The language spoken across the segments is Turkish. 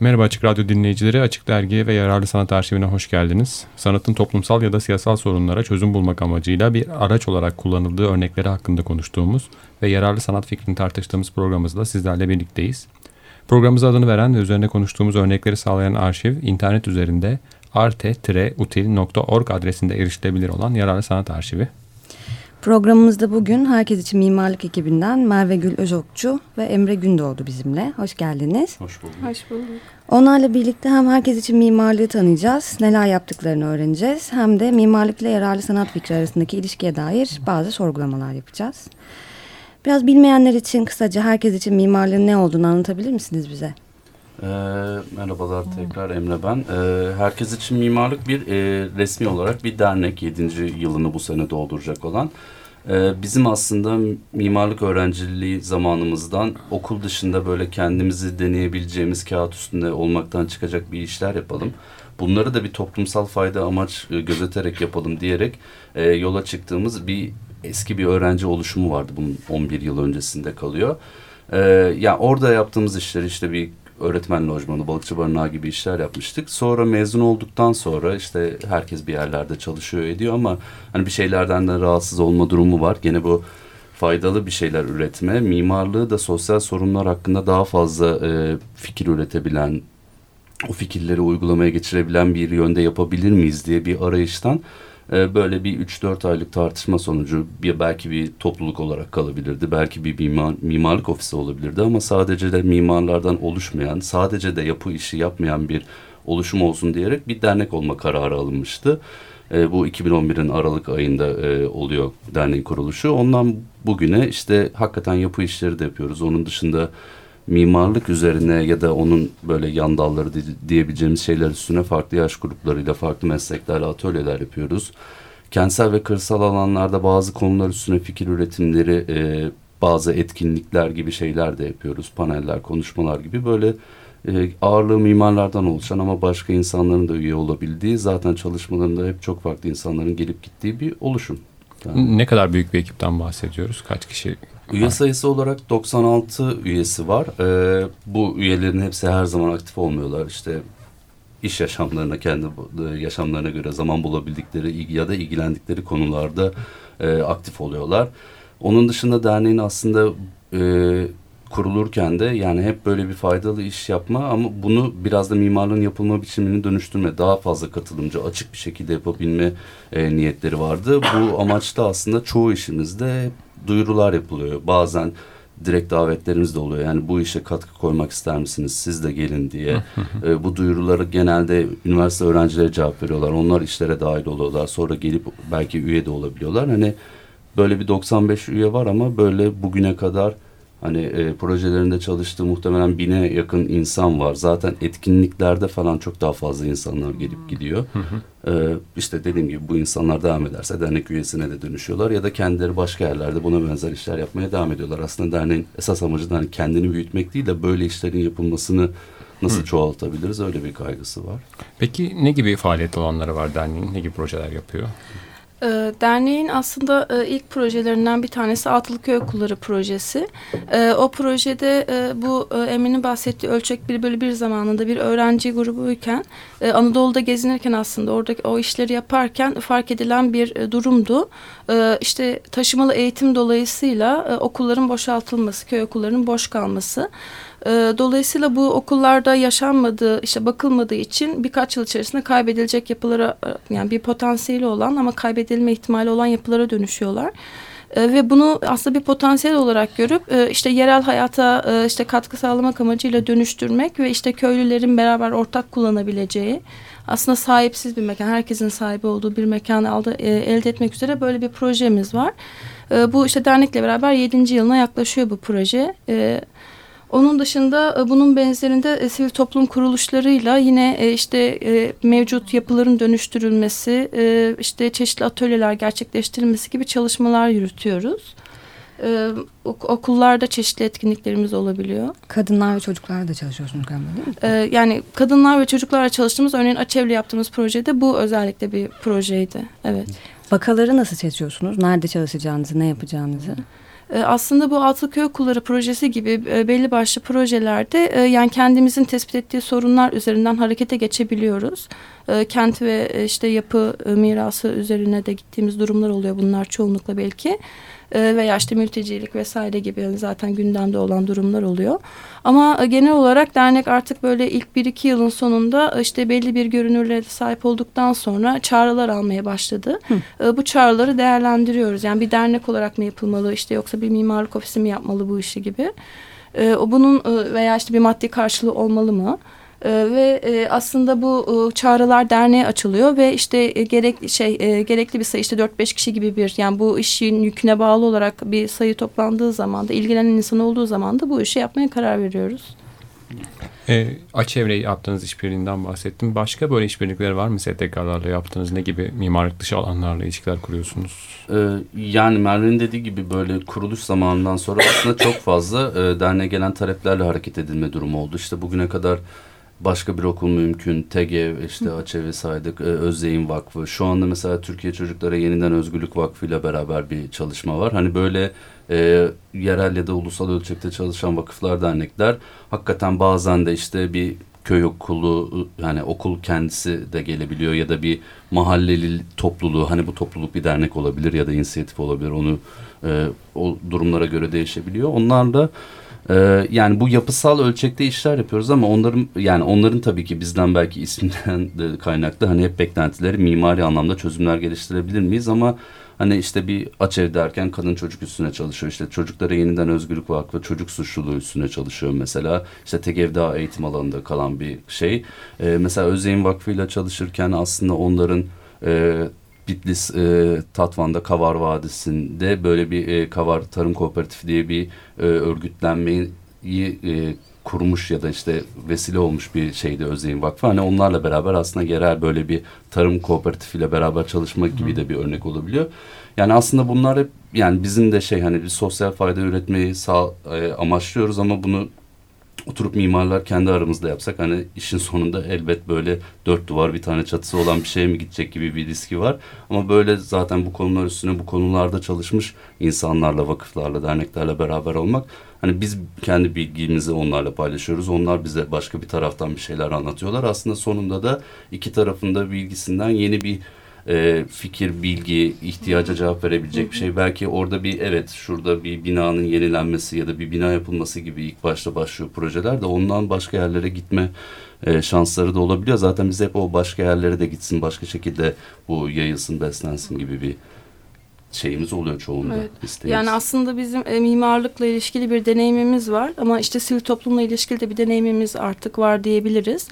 Merhaba Açık Radyo dinleyicileri, Açık Dergi ve Yararlı Sanat Arşivine hoş geldiniz. Sanatın toplumsal ya da siyasal sorunlara çözüm bulmak amacıyla bir araç olarak kullanıldığı örnekleri hakkında konuştuğumuz ve yararlı sanat fikrini tartıştığımız programımızda sizlerle birlikteyiz. Programımıza adını veren ve üzerine konuştuğumuz örnekleri sağlayan arşiv, internet üzerinde arte-util.org adresinde erişilebilir olan Yararlı Sanat Arşivi. Programımızda bugün Herkes için Mimarlık ekibinden Merve Gül Özokçu ve Emre Gündoğdu bizimle. Hoş geldiniz. Hoş bulduk. Hoş bulduk. Onlarla birlikte hem herkes için mimarlığı tanıyacağız, neler yaptıklarını öğreneceğiz. Hem de mimarlık ile yararlı sanat fikri arasındaki ilişkiye dair bazı sorgulamalar yapacağız. Biraz bilmeyenler için kısaca herkes için mimarlığın ne olduğunu anlatabilir misiniz bize? Ee, merhabalar tekrar Emre ben. Ee, herkes için mimarlık bir e, resmi olarak bir dernek 7. yılını bu sene dolduracak olan. Ee, bizim aslında mimarlık öğrenciliği zamanımızdan okul dışında böyle kendimizi deneyebileceğimiz kağıt üstünde olmaktan çıkacak bir işler yapalım. Bunları da bir toplumsal fayda amaç e, gözeterek yapalım diyerek e, yola çıktığımız bir eski bir öğrenci oluşumu vardı bunun 11 yıl öncesinde kalıyor. Ee, ya yani orada yaptığımız işler işte bir öğretmen lojmanı, balıkçı barınağı gibi işler yapmıştık. Sonra mezun olduktan sonra işte herkes bir yerlerde çalışıyor ediyor ama hani bir şeylerden de rahatsız olma durumu var. Gene bu faydalı bir şeyler üretme, mimarlığı da sosyal sorunlar hakkında daha fazla e, fikir üretebilen, o fikirleri uygulamaya geçirebilen bir yönde yapabilir miyiz diye bir arayıştan e, böyle bir 3-4 aylık tartışma sonucu bir belki bir topluluk olarak kalabilirdi. Belki bir mimar, mimarlık ofisi olabilirdi ama sadece de mimarlardan oluşmayan, sadece de yapı işi yapmayan bir oluşum olsun diyerek bir dernek olma kararı alınmıştı. E, bu 2011'in Aralık ayında e, oluyor derneğin kuruluşu. Ondan bugüne işte hakikaten yapı işleri de yapıyoruz. Onun dışında mimarlık üzerine ya da onun böyle yan dalları diyebileceğimiz şeyler üstüne farklı yaş gruplarıyla, farklı mesleklerle atölyeler yapıyoruz. Kentsel ve kırsal alanlarda bazı konular üstüne fikir üretimleri, e, bazı etkinlikler gibi şeyler de yapıyoruz. Paneller, konuşmalar gibi böyle e, ağırlığı mimarlardan oluşan ama başka insanların da üye olabildiği zaten çalışmalarında hep çok farklı insanların gelip gittiği bir oluşum. Yani. Ne kadar büyük bir ekipten bahsediyoruz? Kaç kişi Üye sayısı olarak 96 üyesi var. Ee, bu üyelerin hepsi her zaman aktif olmuyorlar. İşte iş yaşamlarına, kendi yaşamlarına göre zaman bulabildikleri ya da ilgilendikleri konularda e, aktif oluyorlar. Onun dışında derneğin aslında e, kurulurken de yani hep böyle bir faydalı iş yapma ama bunu biraz da mimarlığın yapılma biçimini dönüştürme, daha fazla katılımcı, açık bir şekilde yapabilme e, niyetleri vardı. Bu amaçta aslında çoğu işimizde duyurular yapılıyor. Bazen direkt davetlerimiz de oluyor. Yani bu işe katkı koymak ister misiniz? Siz de gelin diye. e, bu duyuruları genelde üniversite öğrencileri cevap veriyorlar. Onlar işlere dahil oluyorlar. Sonra gelip belki üye de olabiliyorlar. Hani böyle bir 95 üye var ama böyle bugüne kadar Hani e, projelerinde çalıştığı muhtemelen bine yakın insan var. Zaten etkinliklerde falan çok daha fazla insanlar gelip gidiyor. Hı hı. E, işte dediğim gibi bu insanlar devam ederse dernek üyesine de dönüşüyorlar ya da kendileri başka yerlerde buna benzer işler yapmaya devam ediyorlar. Aslında derneğin esas amacı da hani kendini büyütmek değil de böyle işlerin yapılmasını nasıl Hı. çoğaltabiliriz öyle bir kaygısı var. Peki ne gibi faaliyet alanları var derneğin? Ne gibi projeler yapıyor? E, derneğin aslında e, ilk projelerinden bir tanesi Altılıköy Okulları projesi. E, o projede e, bu e, Emin'in bahsettiği ölçek bir bölü bir zamanında bir öğrenci grubuyken e, Anadolu'da gezinirken aslında oradaki o işleri yaparken fark edilen bir e, durumdu. E, işte taşımalı eğitim dolayısıyla e, okulların boşaltılması, köy okullarının boş kalması. E, dolayısıyla bu okullarda yaşanmadığı, işte bakılmadığı için birkaç yıl içerisinde kaybedilecek yapılara e, yani bir potansiyeli olan ama kaybedilme ihtimali olan yapılara dönüşüyorlar. E, ve bunu aslında bir potansiyel olarak görüp e, işte yerel hayata e, işte katkı sağlamak amacıyla dönüştürmek ve işte köylülerin beraber ortak kullanabileceği aslında sahipsiz bir mekan, herkesin sahibi olduğu bir mekanı aldı, e, elde etmek üzere böyle bir projemiz var. Bu işte dernekle beraber yedinci yılına yaklaşıyor bu proje. E, onun dışında e, bunun benzerinde e, sivil toplum kuruluşlarıyla yine e, işte mevcut yapıların dönüştürülmesi, işte çeşitli atölyeler gerçekleştirilmesi gibi çalışmalar yürütüyoruz. okullarda çeşitli etkinliklerimiz olabiliyor. Kadınlar ve çocuklarla da çalışıyorsunuz galiba değil mi? yani kadınlar ve çocuklarla çalıştığımız örneğin Açevli yaptığımız projede bu özellikle bir projeydi. Evet. Vakaları nasıl seçiyorsunuz? Nerede çalışacağınızı, ne yapacağınızı? E, aslında bu Altı Köy Okulları projesi gibi e, belli başlı projelerde e, yani kendimizin tespit ettiği sorunlar üzerinden harekete geçebiliyoruz. E, kent ve işte yapı e, mirası üzerine de gittiğimiz durumlar oluyor bunlar çoğunlukla belki e, veya işte mültecilik vesaire gibi yani zaten gündemde olan durumlar oluyor. Ama e, genel olarak dernek artık böyle ilk bir iki yılın sonunda e, işte belli bir görünürlüğe sahip olduktan sonra çağrılar almaya başladı. E, bu çağrıları değerlendiriyoruz. Yani bir dernek olarak mı yapılmalı işte yoksa bir mimarlık ofisi mi yapmalı bu işi gibi. E, bunun veya işte bir maddi karşılığı olmalı mı? E, ve e, aslında bu e, çağrılar derneğe açılıyor ve işte e, gerek şey e, gerekli bir sayı işte 4-5 kişi gibi bir yani bu işin yüküne bağlı olarak bir sayı toplandığı zaman da ilgilenen insan olduğu zaman da bu işi yapmaya karar veriyoruz. E, Açevre yaptığınız işbirliğinden bahsettim. Başka böyle işbirlikleri var mı STK'larla yaptığınız? Ne gibi mimarlık dışı alanlarla ilişkiler kuruyorsunuz? Ee, yani Merve'nin dediği gibi böyle kuruluş zamanından sonra aslında çok fazla e, derneğe gelen taleplerle hareket edilme durumu oldu. İşte bugüne kadar başka bir okul mümkün. TEGEV, işte Açevi saydık, e, Özdeğin Vakfı. Şu anda mesela Türkiye Çocuklara Yeniden Özgürlük Vakfı ile beraber bir çalışma var. Hani böyle e, yerel ya da ulusal ölçekte çalışan vakıflar, dernekler hakikaten bazen de işte bir köy okulu yani okul kendisi de gelebiliyor ya da bir mahalleli topluluğu hani bu topluluk bir dernek olabilir ya da inisiyatif olabilir onu e, o durumlara göre değişebiliyor. Onlar da ee, yani bu yapısal ölçekte işler yapıyoruz ama onların yani onların tabii ki bizden belki isminden de kaynaklı hani hep beklentileri mimari anlamda çözümler geliştirebilir miyiz? Ama hani işte bir aç ev derken kadın çocuk üstüne çalışıyor. İşte çocuklara yeniden özgürlük vakfı çocuk suçluluğu üstüne çalışıyor mesela. İşte Tegevda eğitim alanında kalan bir şey. Ee, mesela Özyeğin Vakfı ile çalışırken aslında onların e, Bitlis e, Tatvan'da Kavar Vadisi'nde böyle bir e, Kavar Tarım Kooperatifi diye bir e, örgütlenmeyi e, kurmuş ya da işte vesile olmuş bir şeydi Özdeğin Vakfı. Hani onlarla beraber aslında yerel böyle bir tarım kooperatifiyle beraber çalışmak gibi de bir örnek olabiliyor. Yani aslında bunlar hep yani bizim de şey hani bir sosyal fayda üretmeyi sağ, e, amaçlıyoruz ama bunu oturup mimarlar kendi aramızda yapsak hani işin sonunda elbet böyle dört duvar bir tane çatısı olan bir şeye mi gidecek gibi bir riski var. Ama böyle zaten bu konular üstüne bu konularda çalışmış insanlarla, vakıflarla, derneklerle beraber olmak hani biz kendi bilgimizi onlarla paylaşıyoruz. Onlar bize başka bir taraftan bir şeyler anlatıyorlar. Aslında sonunda da iki tarafında bilgisinden yeni bir e, fikir, bilgi, ihtiyaca cevap verebilecek bir şey. Belki orada bir evet şurada bir binanın yenilenmesi ya da bir bina yapılması gibi ilk başta başlıyor projeler de ondan başka yerlere gitme e, şansları da olabiliyor. Zaten biz hep o başka yerlere de gitsin, başka şekilde bu yayılsın, beslensin gibi bir şeyimiz oluyor çoğunda. Evet. Isteğimiz. Yani aslında bizim e, mimarlıkla ilişkili bir deneyimimiz var ama işte sivil toplumla ilişkili de bir deneyimimiz artık var diyebiliriz.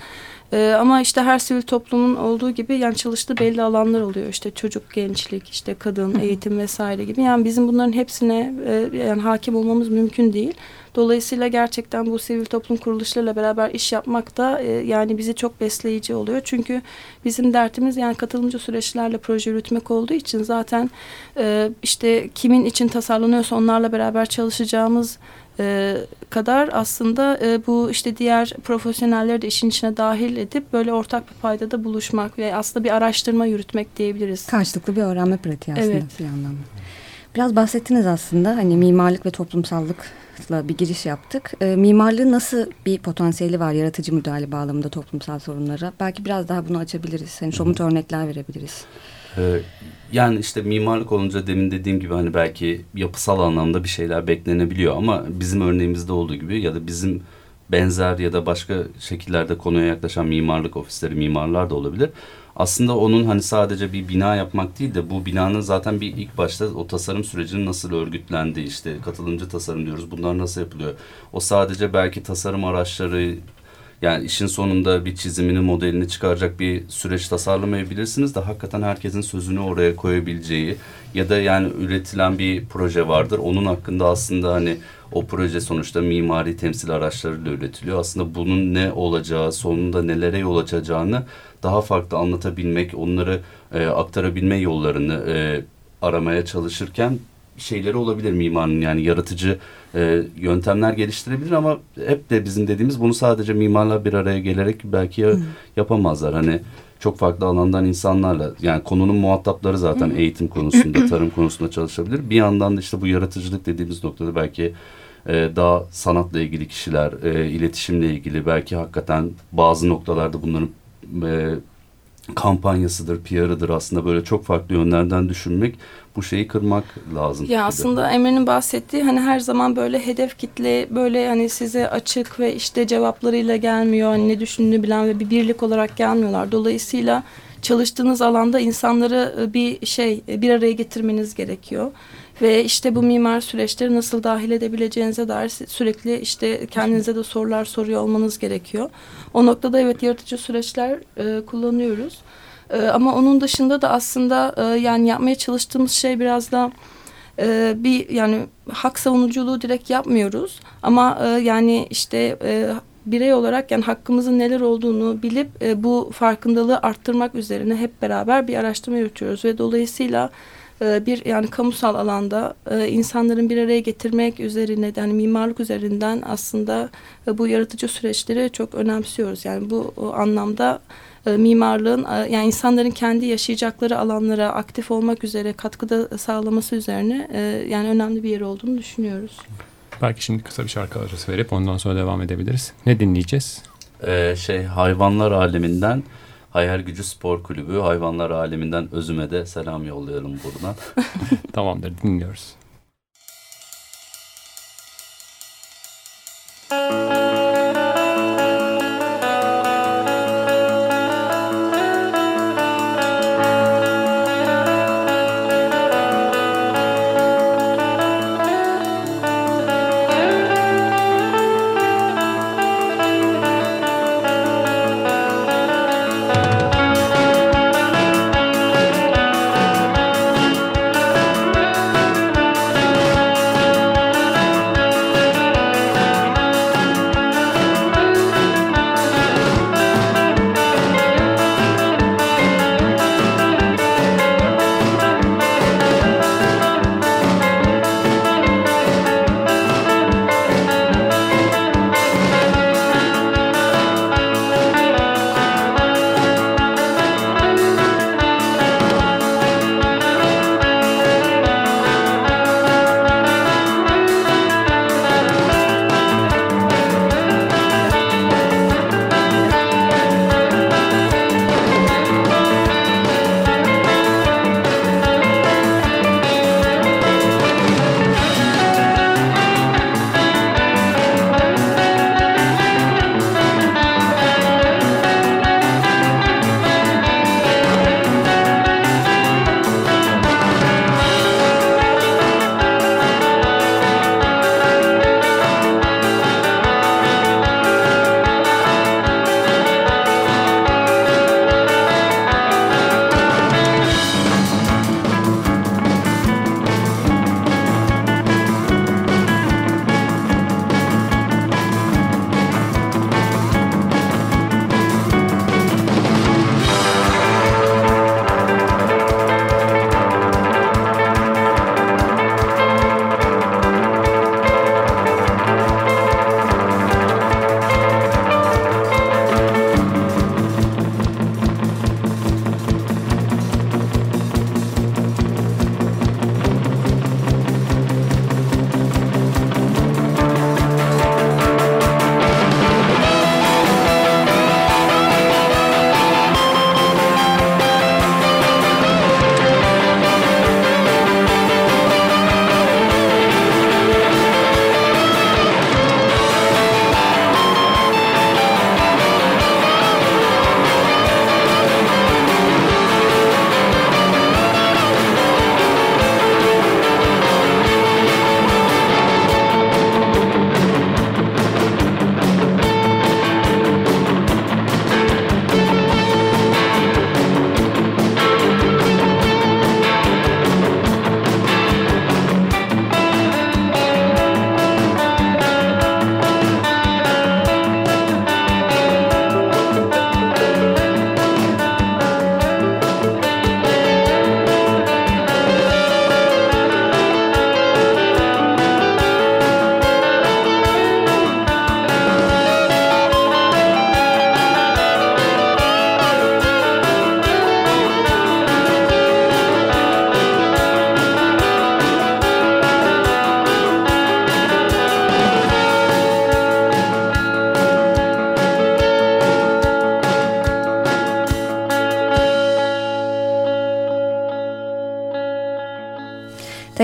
Ee, ama işte her sivil toplumun olduğu gibi yani çalıştığı belli alanlar oluyor. İşte çocuk, gençlik, işte kadın, eğitim vesaire gibi. Yani bizim bunların hepsine e, yani hakim olmamız mümkün değil. Dolayısıyla gerçekten bu sivil toplum kuruluşlarıyla beraber iş yapmak da e, yani bizi çok besleyici oluyor. Çünkü bizim dertimiz yani katılımcı süreçlerle proje yürütmek olduğu için zaten e, işte kimin için tasarlanıyorsa onlarla beraber çalışacağımız e, kadar aslında e, bu işte diğer profesyonelleri de işin içine dahil edip böyle ortak bir paydada buluşmak ve aslında bir araştırma yürütmek diyebiliriz. Karşılıklı bir öğrenme pratiği aslında evet. bir yandan. Biraz bahsettiniz aslında hani mimarlık ve toplumsallıkla bir giriş yaptık. E, mimarlığın nasıl bir potansiyeli var yaratıcı müdahale bağlamında toplumsal sorunlara? Belki biraz daha bunu açabiliriz. Hani somut örnekler verebiliriz. Ee, yani işte mimarlık olunca demin dediğim gibi hani belki yapısal anlamda bir şeyler beklenebiliyor ama bizim örneğimizde olduğu gibi ya da bizim benzer ya da başka şekillerde konuya yaklaşan mimarlık ofisleri, mimarlar da olabilir. Aslında onun hani sadece bir bina yapmak değil de bu binanın zaten bir ilk başta o tasarım sürecinin nasıl örgütlendiği işte katılımcı tasarım diyoruz. Bunlar nasıl yapılıyor? O sadece belki tasarım araçları yani işin sonunda bir çizimini, modelini çıkaracak bir süreç tasarlamayabilirsiniz de hakikaten herkesin sözünü oraya koyabileceği ya da yani üretilen bir proje vardır. Onun hakkında aslında hani o proje sonuçta mimari temsil araçlarıyla üretiliyor. Aslında bunun ne olacağı, sonunda nelere yol açacağını daha farklı anlatabilmek, onları e, aktarabilme yollarını e, aramaya çalışırken şeyleri olabilir mimarın yani yaratıcı e, yöntemler geliştirebilir ama hep de bizim dediğimiz bunu sadece mimarlar bir araya gelerek belki ya, yapamazlar. Hani çok farklı alandan insanlarla yani konunun muhatapları zaten eğitim konusunda, tarım konusunda çalışabilir. Bir yandan da işte bu yaratıcılık dediğimiz noktada belki e, daha sanatla ilgili kişiler, e, iletişimle ilgili belki hakikaten bazı noktalarda bunların e, kampanyasıdır, PR'ıdır aslında böyle çok farklı yönlerden düşünmek bu şeyi kırmak lazım. Ya aslında Emre'nin bahsettiği hani her zaman böyle hedef kitle böyle hani size açık ve işte cevaplarıyla gelmiyor. Hani ne düşündüğünü bilen ve bir birlik olarak gelmiyorlar. Dolayısıyla çalıştığınız alanda insanları e, bir şey bir araya getirmeniz gerekiyor. Ve işte bu mimar süreçleri nasıl dahil edebileceğinize dair sürekli işte kendinize de sorular soruyor olmanız gerekiyor. O noktada evet yaratıcı süreçler e, kullanıyoruz. E, ama onun dışında da aslında e, yani yapmaya çalıştığımız şey biraz da e, bir yani hak savunuculuğu direkt yapmıyoruz. Ama e, yani işte e, birey olarak yani hakkımızın neler olduğunu bilip e, bu farkındalığı arttırmak üzerine hep beraber bir araştırma yürütüyoruz ve dolayısıyla bir yani kamusal alanda e, insanların bir araya getirmek üzerine yani mimarlık üzerinden aslında e, bu yaratıcı süreçleri çok önemsiyoruz. Yani bu anlamda mimarlığın yani insanların kendi yaşayacakları alanlara aktif olmak üzere katkıda sağlaması üzerine yani önemli bir yer olduğunu düşünüyoruz. Belki şimdi kısa bir şarkı arası verip ondan sonra devam edebiliriz. Ne dinleyeceğiz? Ee, şey hayvanlar aleminden Hayal Gücü Spor Kulübü hayvanlar aleminden Özüm'e de selam yollayalım buradan. Tamamdır dinliyoruz.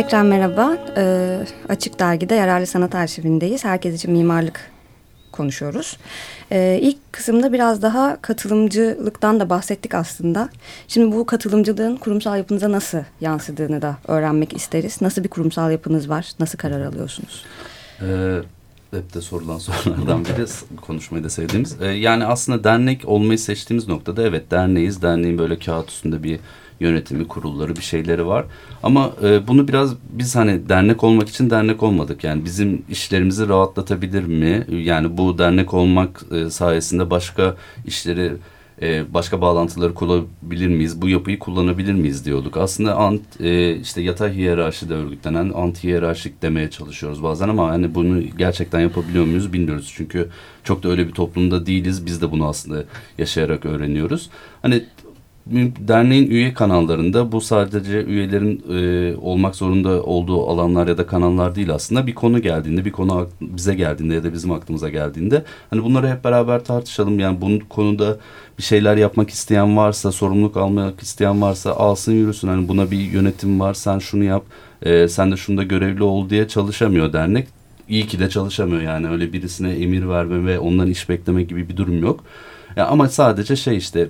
Tekrar merhaba. Ee, Açık Dergi'de Yararlı Sanat Arşivindeyiz. Herkes için mimarlık konuşuyoruz. Ee, ilk kısımda biraz daha katılımcılıktan da bahsettik aslında. Şimdi bu katılımcılığın kurumsal yapınıza nasıl yansıdığını da öğrenmek isteriz. Nasıl bir kurumsal yapınız var? Nasıl karar alıyorsunuz? Ee, hep de sorulan sorulardan biri konuşmayı da sevdiğimiz. Ee, yani aslında dernek olmayı seçtiğimiz noktada evet derneğiz. Derneğin böyle kağıt üstünde bir yönetimi, kurulları bir şeyleri var. Ama e, bunu biraz biz hani dernek olmak için dernek olmadık. Yani bizim işlerimizi rahatlatabilir mi? Yani bu dernek olmak e, sayesinde başka işleri e, başka bağlantıları kullanabilir miyiz? Bu yapıyı kullanabilir miyiz diyorduk. Aslında ant, e, işte yatay hiyerarşide örgütlenen anti hiyerarşik demeye çalışıyoruz bazen ama hani bunu gerçekten yapabiliyor muyuz bilmiyoruz. Çünkü çok da öyle bir toplumda değiliz. Biz de bunu aslında yaşayarak öğreniyoruz. Hani derneğin üye kanallarında bu sadece üyelerin e, olmak zorunda olduğu alanlar ya da kanallar değil aslında. Bir konu geldiğinde bir konu bize geldiğinde ya da bizim aklımıza geldiğinde hani bunları hep beraber tartışalım. Yani bunun konuda bir şeyler yapmak isteyen varsa sorumluluk almak isteyen varsa alsın yürüsün. Hani buna bir yönetim var sen şunu yap e, sen de şunda görevli ol diye çalışamıyor dernek. İyi ki de çalışamıyor yani. Öyle birisine emir verme ve ondan iş bekleme gibi bir durum yok. Ya ama sadece şey işte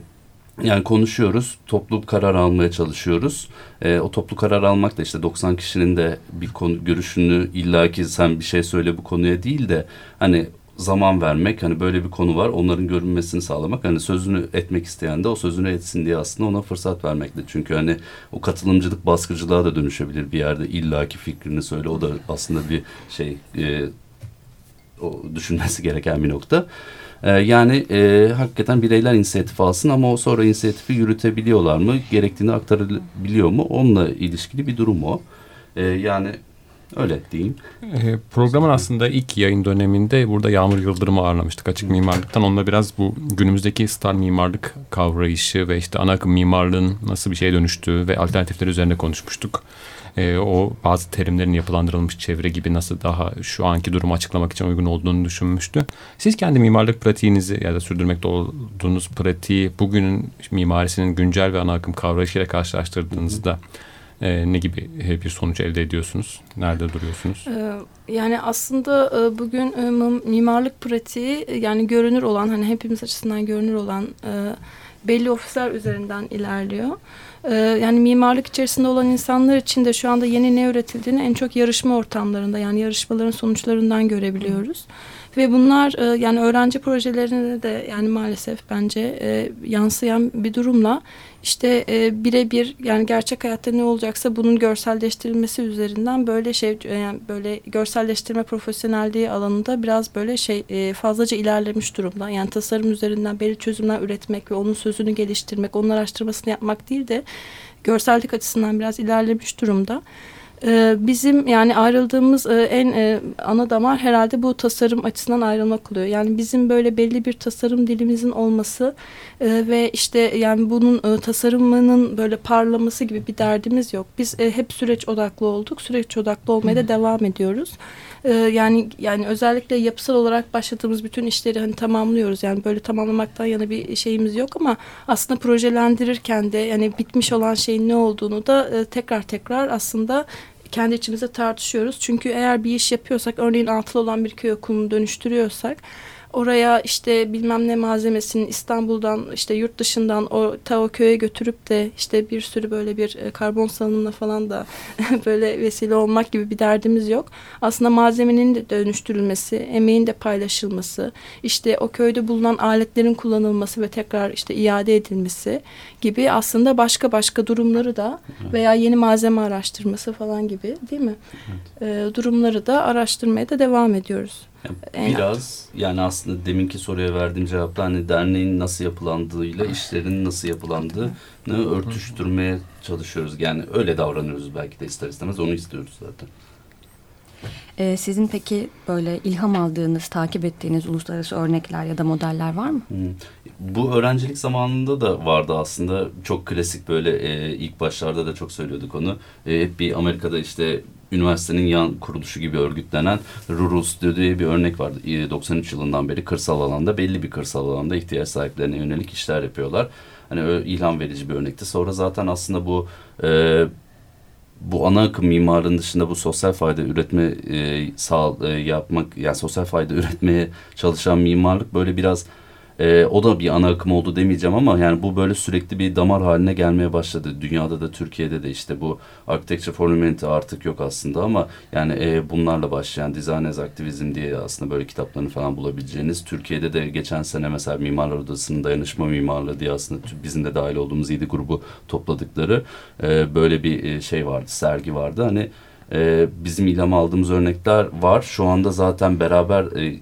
yani konuşuyoruz, toplu karar almaya çalışıyoruz. E, o toplu karar almak da işte 90 kişinin de bir konu görüşünü illaki sen bir şey söyle bu konuya değil de hani zaman vermek hani böyle bir konu var onların görünmesini sağlamak hani sözünü etmek isteyen de o sözünü etsin diye aslında ona fırsat vermekle çünkü hani o katılımcılık baskıcılığa da dönüşebilir bir yerde illaki fikrini söyle o da aslında bir şey e, o düşünmesi gereken bir nokta. E, yani e, hakikaten bireyler inisiyatif alsın ama o sonra inisiyatifi yürütebiliyorlar mı? Gerektiğini aktarabiliyor mu? Onunla ilişkili bir durum o. E, yani Öyle diyeyim. E, programın aslında ilk yayın döneminde burada Yağmur Yıldırım'ı ağırlamıştık açık mimarlıktan. Onunla biraz bu günümüzdeki star mimarlık kavrayışı ve işte ana akım mimarlığın nasıl bir şeye dönüştüğü ve alternatifleri üzerine konuşmuştuk e, o bazı terimlerin yapılandırılmış çevre gibi nasıl daha şu anki durumu açıklamak için uygun olduğunu düşünmüştü. Siz kendi mimarlık pratiğinizi ya da sürdürmekte olduğunuz pratiği bugünün mimarisinin güncel ve ana akım kavrayışıyla karşılaştırdığınızda e, ne gibi bir sonuç elde ediyorsunuz? Nerede duruyorsunuz? Yani aslında bugün mimarlık pratiği yani görünür olan hani hepimiz açısından görünür olan belli ofisler üzerinden ilerliyor. Ee, yani mimarlık içerisinde olan insanlar için de şu anda yeni ne üretildiğini en çok yarışma ortamlarında yani yarışmaların sonuçlarından görebiliyoruz. Ve bunlar e, yani öğrenci projelerine de yani maalesef bence e, yansıyan bir durumla işte e, birebir yani gerçek hayatta ne olacaksa bunun görselleştirilmesi üzerinden böyle şey e, yani böyle görselleştirme profesyonelliği alanında biraz böyle şey e, fazlaca ilerlemiş durumda. Yani tasarım üzerinden belli çözümler üretmek ve onun sözünü geliştirmek, onun araştırmasını yapmak değil de görsellik açısından biraz ilerlemiş durumda. Ee, bizim yani ayrıldığımız e, en e, ana damar herhalde bu tasarım açısından ayrılmak oluyor. Yani bizim böyle belli bir tasarım dilimizin olması e, ve işte yani bunun tasarımının böyle parlaması gibi bir derdimiz yok. Biz hep süreç odaklı olduk. Süreç odaklı olmaya da devam ediyoruz. Yani yani özellikle yapısal olarak başladığımız bütün işleri hani tamamlıyoruz. Yani böyle tamamlamaktan yana bir şeyimiz yok ama aslında projelendirirken de yani bitmiş olan şeyin ne olduğunu da tekrar tekrar aslında kendi içimizde tartışıyoruz. Çünkü eğer bir iş yapıyorsak örneğin altılı olan bir köy okulunu dönüştürüyorsak oraya işte bilmem ne malzemesini İstanbul'dan işte yurt dışından o ta o köye götürüp de işte bir sürü böyle bir e, karbon salınımına falan da böyle vesile olmak gibi bir derdimiz yok. Aslında malzemenin de dönüştürülmesi, emeğin de paylaşılması, işte o köyde bulunan aletlerin kullanılması ve tekrar işte iade edilmesi gibi aslında başka başka durumları da veya yeni malzeme araştırması falan gibi değil mi? Evet. E, durumları da araştırmaya da devam ediyoruz. Yani biraz yani aslında deminki soruya verdiğim cevapta hani derneğin nasıl yapılandığıyla işlerin nasıl yapılandığını örtüştürmeye çalışıyoruz. Yani öyle davranıyoruz belki de ister istemez onu istiyoruz zaten. Ee, sizin peki böyle ilham aldığınız, takip ettiğiniz uluslararası örnekler ya da modeller var mı? Bu öğrencilik zamanında da vardı aslında. Çok klasik böyle e, ilk başlarda da çok söylüyorduk onu. E, hep bir Amerika'da işte üniversitenin yan kuruluşu gibi örgütlenen Rural Studio diye bir örnek vardı. 93 yılından beri kırsal alanda belli bir kırsal alanda ihtiyaç sahiplerine yönelik işler yapıyorlar. Hani ilham verici bir örnekti. Sonra zaten aslında bu e, bu ana akım mimarlığın dışında bu sosyal fayda üretme e, sağ e, yapmak yani sosyal fayda üretmeye çalışan mimarlık böyle biraz e, o da bir ana akım oldu demeyeceğim ama yani bu böyle sürekli bir damar haline gelmeye başladı. Dünyada da Türkiye'de de işte bu Architecture for Humanity artık yok aslında ama yani e, bunlarla başlayan Design as Activism diye aslında böyle kitaplarını falan bulabileceğiniz. Türkiye'de de geçen sene mesela Mimarlar Odası'nın dayanışma mimarlığı diye aslında bizim de dahil olduğumuz yedi grubu topladıkları e, böyle bir e, şey vardı, sergi vardı. Hani e, bizim ilham aldığımız örnekler var. Şu anda zaten beraber e,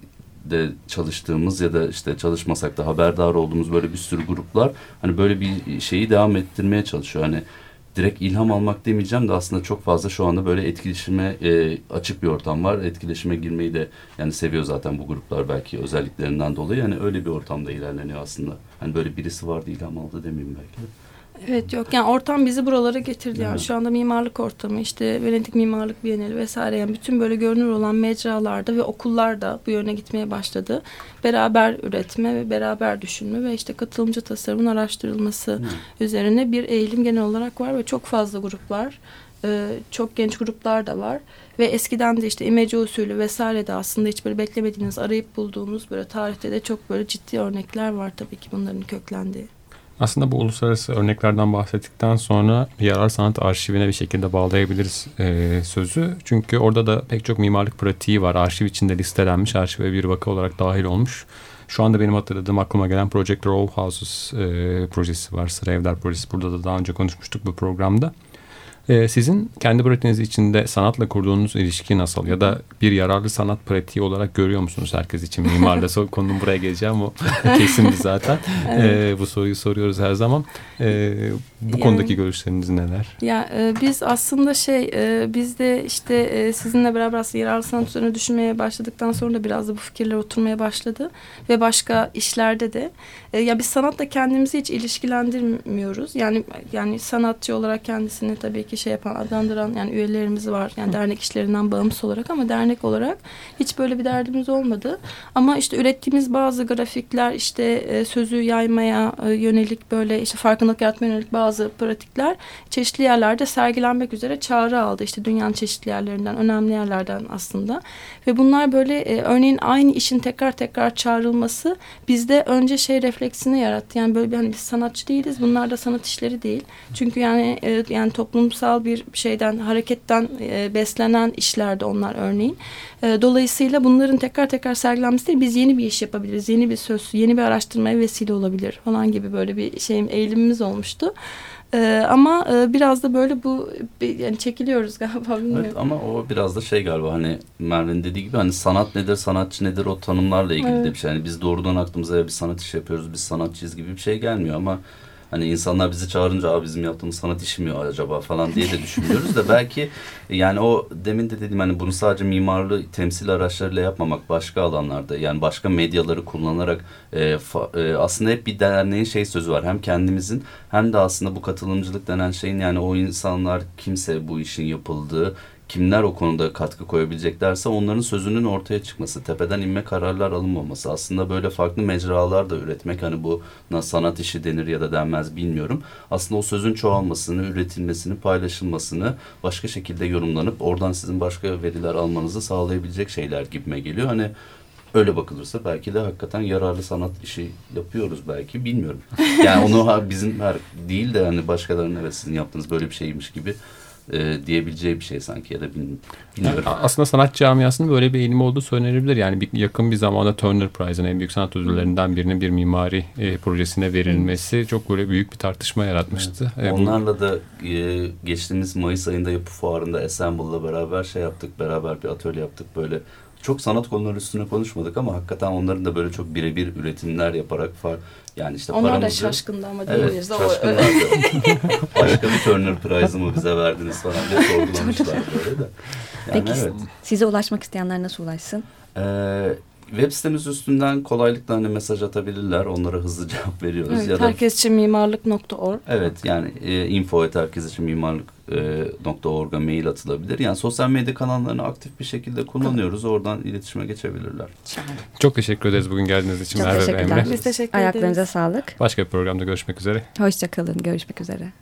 de çalıştığımız ya da işte çalışmasak da haberdar olduğumuz böyle bir sürü gruplar hani böyle bir şeyi devam ettirmeye çalışıyor. Hani direkt ilham almak demeyeceğim de aslında çok fazla şu anda böyle etkileşime e, açık bir ortam var. Etkileşime girmeyi de yani seviyor zaten bu gruplar belki özelliklerinden dolayı. Yani öyle bir ortamda ilerleniyor aslında. Hani böyle birisi vardı ilham aldı demeyeyim belki. Evet yok yani ortam bizi buralara getirdi yani şu anda mimarlık ortamı işte Venedik Mimarlık Bienali vesaire yani bütün böyle görünür olan mecralarda ve okullarda bu yöne gitmeye başladı. Beraber üretme ve beraber düşünme ve işte katılımcı tasarımın araştırılması hmm. üzerine bir eğilim genel olarak var ve çok fazla grup var. Ee, çok genç gruplar da var ve eskiden de işte imece usulü vesaire de aslında hiç böyle beklemediğiniz arayıp bulduğunuz böyle tarihte de çok böyle ciddi örnekler var tabii ki bunların köklendiği. Aslında bu uluslararası örneklerden bahsettikten sonra yarar sanat arşivine bir şekilde bağlayabiliriz e, sözü. Çünkü orada da pek çok mimarlık pratiği var. Arşiv içinde listelenmiş, arşive bir vaka olarak dahil olmuş. Şu anda benim hatırladığım aklıma gelen Project Row Houses e, projesi var. Sıra Evler projesi. Burada da daha önce konuşmuştuk bu programda. Ee, sizin kendi pratiğiniz içinde sanatla kurduğunuz ilişki nasıl? Ya da bir yararlı sanat pratiği olarak görüyor musunuz herkes için? Mimarla konunun buraya geleceğim o kesindi zaten. evet. ee, bu soruyu soruyoruz her zaman. Ee, bu yani, konudaki görüşleriniz neler? Ya e, biz aslında şey e, biz de işte e, sizinle beraber aslında yararlı sanat üzerine düşünmeye başladıktan sonra da biraz da bu fikirler oturmaya başladı ve başka işlerde de e, ya biz sanatla kendimizi hiç ilişkilendirmiyoruz. Yani yani sanatçı olarak kendisini tabii ki şey yapan, adlandıran yani üyelerimiz var. Yani dernek işlerinden bağımsız olarak ama dernek olarak hiç böyle bir derdimiz olmadı. Ama işte ürettiğimiz bazı grafikler işte e, sözü yaymaya e, yönelik böyle işte farkındalık yaratmaya yönelik bazı pratikler çeşitli yerlerde sergilenmek üzere çağrı aldı. İşte dünyanın çeşitli yerlerinden, önemli yerlerden aslında. Ve bunlar böyle e, örneğin aynı işin tekrar tekrar çağrılması bizde önce şey refleksini yarattı. Yani böyle bir hani biz sanatçı değiliz. Bunlar da sanat işleri değil. Çünkü yani yani toplumsal bir şeyden, hareketten e, beslenen işlerde onlar örneğin. E, dolayısıyla bunların tekrar tekrar sergilenmesi değil. Biz yeni bir iş yapabiliriz. Yeni bir söz, yeni bir araştırmaya vesile olabilir falan gibi böyle bir şeyim eğilimimiz olmuştu. Ee, ama e, biraz da böyle bu yani çekiliyoruz galiba bilmiyorum. Evet ama o biraz da şey galiba hani Merve'nin dediği gibi hani sanat nedir, sanatçı nedir o tanımlarla ilgili evet. de bir şey. Yani biz doğrudan aklımıza bir sanat işi yapıyoruz, biz sanatçıyız gibi bir şey gelmiyor ama Hani insanlar bizi çağırınca Aa, bizim yaptığımız sanat işi mi acaba? falan diye de düşünüyoruz da belki yani o demin de dedim hani bunu sadece mimarlı temsil araçlarıyla yapmamak başka alanlarda yani başka medyaları kullanarak e, fa, e, aslında hep bir derneğin şey sözü var. Hem kendimizin hem de aslında bu katılımcılık denen şeyin yani o insanlar kimse bu işin yapıldığı kimler o konuda katkı koyabileceklerse onların sözünün ortaya çıkması, tepeden inme kararlar alınmaması, aslında böyle farklı mecralar da üretmek hani bu sanat işi denir ya da denmez bilmiyorum. Aslında o sözün çoğalmasını, üretilmesini, paylaşılmasını başka şekilde yorumlanıp oradan sizin başka veriler almanızı sağlayabilecek şeyler gibime geliyor. Hani öyle bakılırsa belki de hakikaten yararlı sanat işi yapıyoruz belki bilmiyorum. Yani onu bizim her değil de hani başkalarının evet sizin yaptığınız böyle bir şeymiş gibi e, diyebileceği bir şey sanki ya da bilmiyorum. Aslında sanat camiasının böyle bir eğilimi olduğu söylenebilir. Yani bir, yakın bir zamanda Turner Prize'ın en büyük sanat ödüllerinden birinin bir mimari e, projesine verilmesi çok böyle büyük bir tartışma yaratmıştı. Evet. Onlarla da e, geçtiğimiz Mayıs ayında yapı fuarında Assemble'la beraber şey yaptık. Beraber bir atölye yaptık böyle çok sanat konuları üstüne konuşmadık ama hakikaten onların da böyle çok birebir üretimler yaparak far yani işte Onlar paramızı... da şaşkındı ama değil evet, şaşkınlardı. Başka bir Turner Prize'ı mı bize verdiniz falan diye sorgulamışlar böyle de. Yani Peki evet. size ulaşmak isteyenler nasıl ulaşsın? Ee, web sitemiz üstünden kolaylıkla hani mesaj atabilirler. Onlara hızlı cevap veriyoruz. Evet, ya herkes için mimarlık.org. Evet yani e, info et herkes için mimarlık e, .org'a mail atılabilir. Yani sosyal medya kanallarını aktif bir şekilde kullanıyoruz. Oradan iletişime geçebilirler. Çok teşekkür ederiz bugün geldiğiniz için Çok Merve Emre. Biz teşekkür Ayaklarınıza sağlık. Başka bir programda görüşmek üzere. Hoşçakalın. Görüşmek üzere.